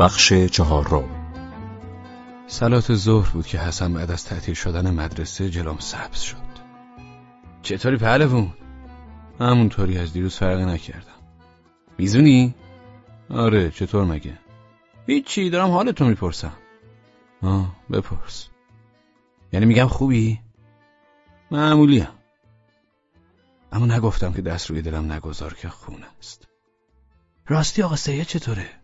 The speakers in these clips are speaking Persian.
بخش چهارم سلات ظهر بود که حسن بعد از تعطیل شدن مدرسه جلوم سبز شد چطوری پهلوون؟ همونطوری از دیروز فرقی نکردم میزونی؟ آره چطور مگه؟ هیچی دارم حالتو می‌پرسم آه بپرس یعنی میگم خوبی؟ معمولیم اما نگفتم که دست روی دلم نگذار که خون است راستی آقا سید چطوره؟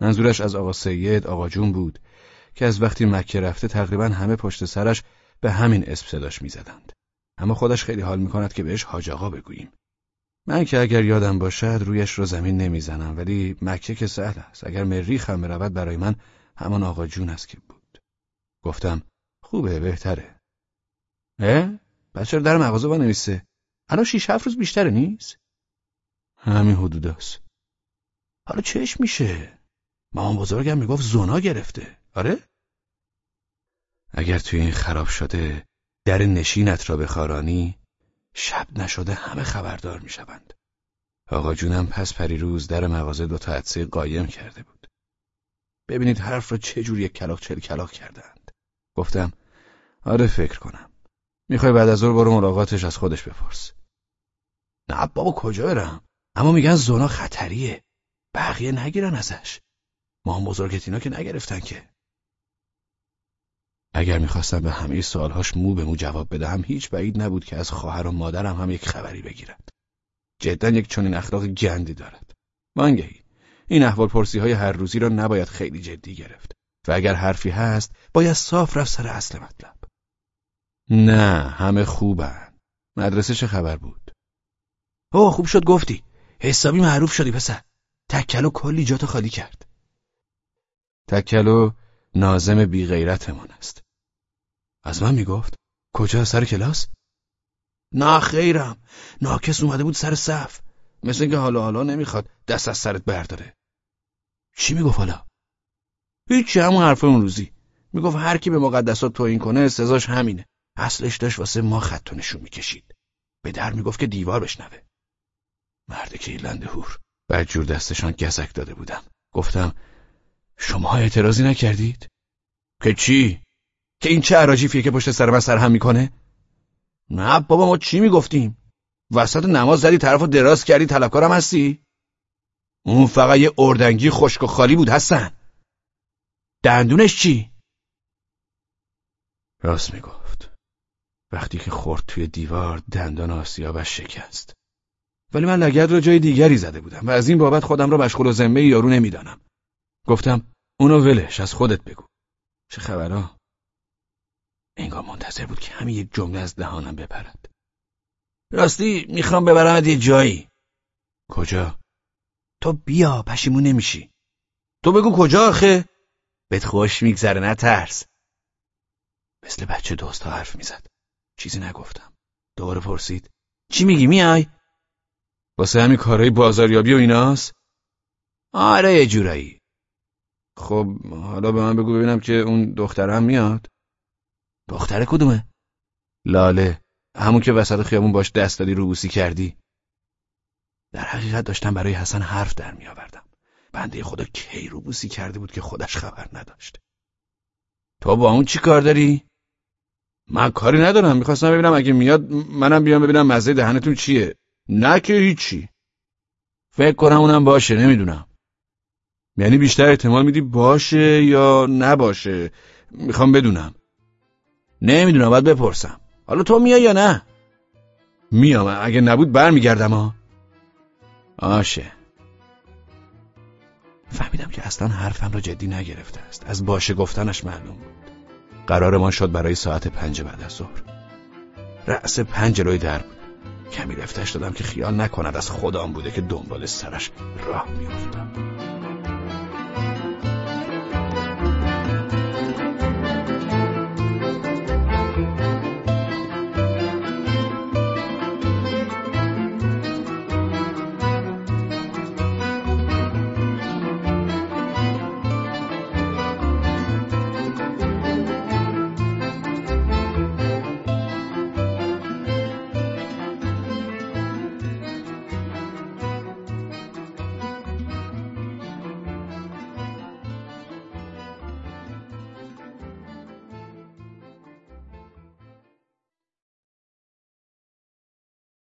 منظورش از آقا سید آقا جون بود که از وقتی مکه رفته تقریبا همه پشت سرش به همین اسم صداش می‌زدند. اما خودش خیلی حال می‌کند که بهش حاج آقا بگوییم. من که اگر یادم باشد رویش رو زمین نمی‌زنم ولی مکه که سهل است. اگر مریخ هم برود برای من همان آقا جون است که بود. گفتم خوبه بهتره. اه؟ بچه در مغازه با نویسه. الان شیش هفت روز بیشتره نیست؟ همین حدود است. حالا چش میشه؟ مامان بزرگم می‌گفت زونا گرفته. آره؟ اگر توی این خراب شده در نشینت را بخارانی شب نشده همه خبردار می‌شوند. آقا جونم پس پریروز در مغازه دوتا عدسه قایم کرده بود. ببینید حرف را چه جور یک کلاق چل کلاق کردند. گفتم آره فکر کنم. می‌خوای بعد از ظهر برو ملاقاتش از خودش بپرس. نه بابا کجا برم؟ اما میگن زونا خطریه. بقیه نگیرن ازش. ما بزرگت اینا که نگرفتن که. اگر می‌خواستم به همه سوالهاش مو به مو جواب بدهم هیچ بعید نبود که از خواهر و مادرم هم یک خبری بگیرد. جدا یک چنین اخلاق گندی دارد. وانگهی این احوال پرسی های هر روزی را نباید خیلی جدی گرفت و اگر حرفی هست باید صاف رفت سر اصل مطلب. نه همه خوبن. مدرسه چه خبر بود؟ اوه خوب شد گفتی. حسابی معروف شدی پسر. تکل کلی جاتو خالی کرد. تکلو نازم بی غیرتمان است. از من می‌گفت کجا سر کلاس؟ نه خیرم ناکس اومده بود سر صف. مثل اینکه حالا حالا نمی‌خواد دست از سرت برداره. چی می‌گفت حالا؟ هیچی همون حرف اون روزی. می‌گفت هر کی به مقدسات توهین کنه سزاش همینه. اصلش داشت واسه ما خط نشون می‌کشید. به در می‌گفت که دیوار بشنوه. مرد که ایلند هور. بعد جور دستشان گزک داده بودم. گفتم شما اعتراضی نکردید؟ که چی؟ که این چه عراجیفیه که پشت سر من سرهم می‌کنه؟ نه بابا ما چی می‌گفتیم؟ وسط نماز زدی طرف دراز کردی طلبکارم هستی؟ اون فقط یه اردنگی خشک و خالی بود هستن دندونش چی؟ راست می‌گفت وقتی که خورد توی دیوار دندان آسیابش شکست ولی من لگد رو جای دیگری زده بودم و از این بابت خودم را مشغول و ذمه یارو نمی‌دانم گفتم اونو ولش از خودت بگو. چه خبرها؟ انگار منتظر بود که همین یک جمله از دهانم بپرد. راستی می‌خوام ببرمت یه جایی. کجا؟ تو بیا پشیمون نمیشی. تو بگو کجا آخه؟ بهت خوش میگذره نه ترس. مثل بچه دوست حرف می‌زد. چیزی نگفتم. دوباره پرسید. چی میگی میای؟ واسه همین کارهای بازاریابی و ایناست؟ آره یه جورایی. خب حالا به من بگو ببینم که اون دخترم میاد. دختر کدومه؟ لاله. همون که وسط خیابون باش دست دادی روبوسی کردی. در حقیقت داشتم برای حسن حرف در می آوردم بنده خدا کی روبوسی کرده بود که خودش خبر نداشت؟ تو با اون چی کار داری؟ من کاری ندارم. می‌خواستم ببینم اگه میاد منم بیام ببینم مزه دهنتون چیه. نه که هیچی. فکر کنم اونم باشه نمی‌دونم. یعنی بیشتر احتمال میدی باشه یا نباشه؟ می‌خوام بدونم. نمی‌دونم باید بپرسم. حالا تو میای یا نه؟ میام. اگه نبود برمیگردم ها آشه. فهمیدم که اصلا حرفم را جدی نگرفته است. از باشه گفتنش معلوم بود. قرارمان شد برای ساعت پنج بعد از ظهر. رأس پنج جلوی در بود. کمی رفتش دادم که خیال نکند از خودم بوده که دنبال سرش راه میافتم.